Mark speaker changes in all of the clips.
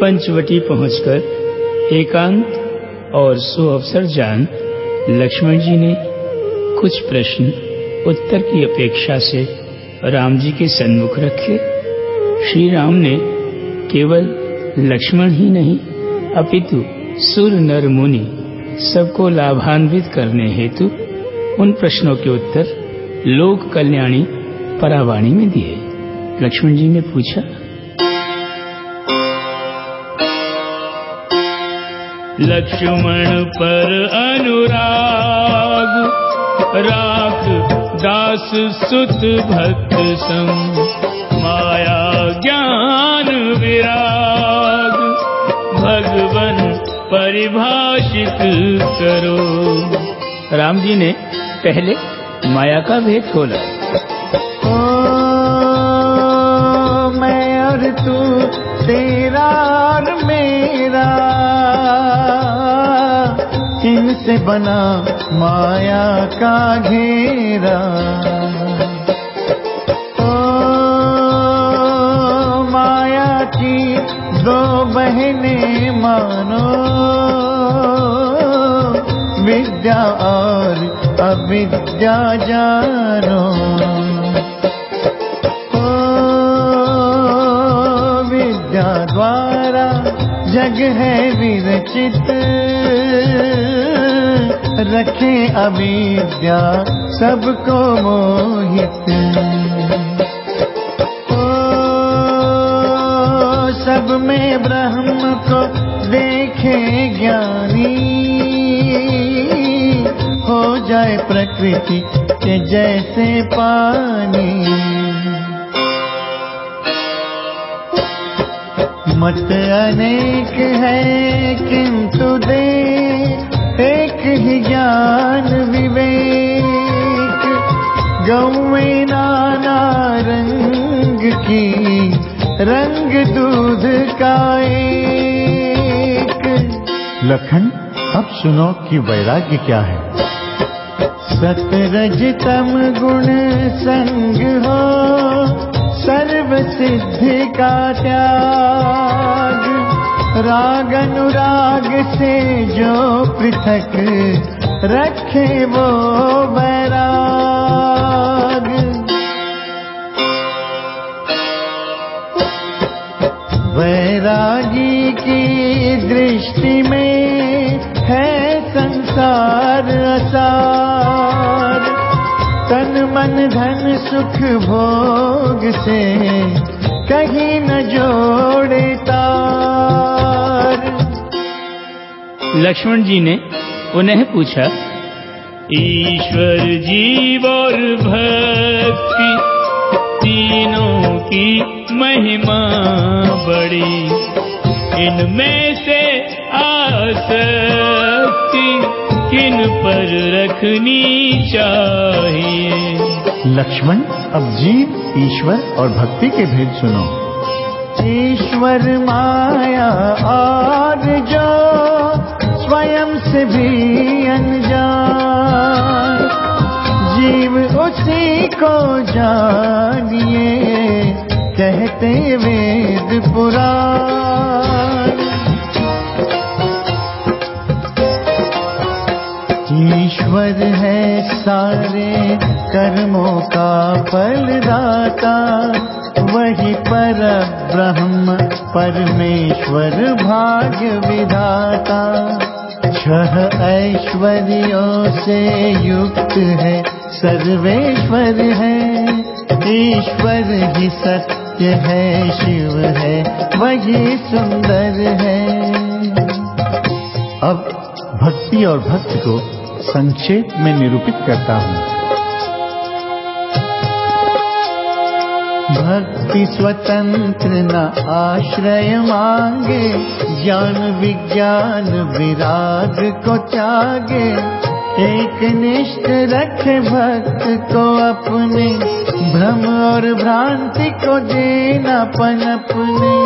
Speaker 1: पंचवटी पहुंचकर एकांत और सो सुअवसर जान, लक्ष्मण जी ने कुछ प्रश्न, उत्तर की अपेक्षा से राम जी के सन्मुख रखे। श्री राम ने केवल लक्ष्मण ही नहीं, अपितु सुर नर मुनि सबको लाभान्वित करने हेतु उन प्रश्नों के उत्तर लोक कल्याणी परावाणी में दिए। लक्ष्मण जी ने पूछा लक्ष्मण पर अनुराग राख दास सुत भक्त सम माया ज्ञान विराग भगवन परिभाषित करो। राम जी ने पहले माया का भेद खोला।
Speaker 2: ओ मैं और तू तेरा और मेरा। इनसे बना माया का घेरा? ओ, माया की दो बहने मानो। विद्या और अविद्या जानो। द्वारा जग है विरचित। रखे अविद्या सबको मोहित। ओ, सब में ब्रह्म को देखे ज्ञानी। हो जाए प्रकृति के जैसे पानी। मत अनेक है किंतु दे एक ही ज्ञान विवेक। गौवे नाना रंग की रंग दूध का एक।
Speaker 3: लखन अब सुनो कि वैराग्य क्या है।
Speaker 2: सतरज तम गुण संग हो सर्व सिद्धि का त्याग। राग अनुराग से जो पृथक रखे वो बैराग वैरागी की दृष्टि में है संसार असार। धन सुख भोग से कहीं न जोड़े तार।
Speaker 1: लक्ष्मण जी ने उन्हें पूछा, ईश्वर जीव और भक्ति तीनों की महिमा बड़ी, इनमें से आसक्ति किन पर रखनी चाहिए?
Speaker 3: लक्ष्मण, अब जीव, ईश्वर और भक्ति के भेद सुनो।
Speaker 2: ईश्वर माया और जो स्वयं से भी अनजान, जीव उसी को जानिए, कहते वेद पुराण। ईश्वर है सारे कर्मों का फलदाता, वही पर ब्रह्म परमेश्वर भाग्य विधाता छह ऐश्वर्यों से युक्त है, सर्वेश्वर है। ईश्वर ही सत्य है, शिव है, वही सुंदर है।
Speaker 3: अब भक्ति और भक्त को संक्षेप में निरूपित करता हूँ।
Speaker 2: भक्ति स्वतंत्र न आश्रय मांगे, ज्ञान विज्ञान विराग को त्यागे। एक निष्ठ रखे भक्त को अपने, भ्रम और भ्रांति को देना पनपने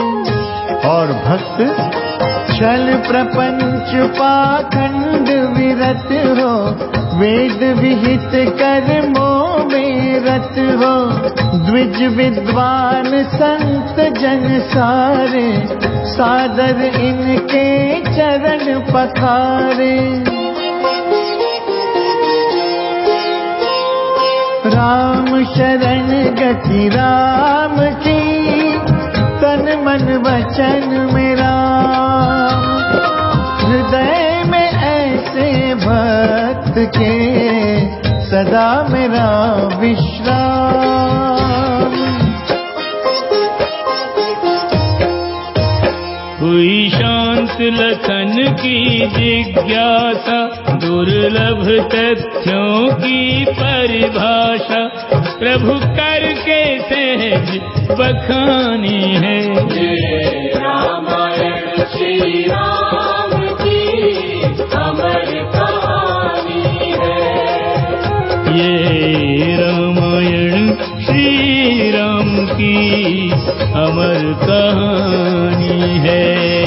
Speaker 3: और भक्त
Speaker 2: छल प्रपंच पाखंड विरत हो, वेद विहित कर्मों में रत हो, द्विज विद्वान संत जन सारे, सादर इनके चरण पखारे। राम शरण गति राम की, तन मन वचन मेरा। हृदय में ऐसे भक्त के सदा मेरा विश्राम।
Speaker 1: हुई शांत लखन की जिज्ञासा दुर्लभ तथ्यों की परिभाषा। प्रभु करके सहज बखानी है।
Speaker 4: रामायण श्री राम
Speaker 1: अमर कहानी है।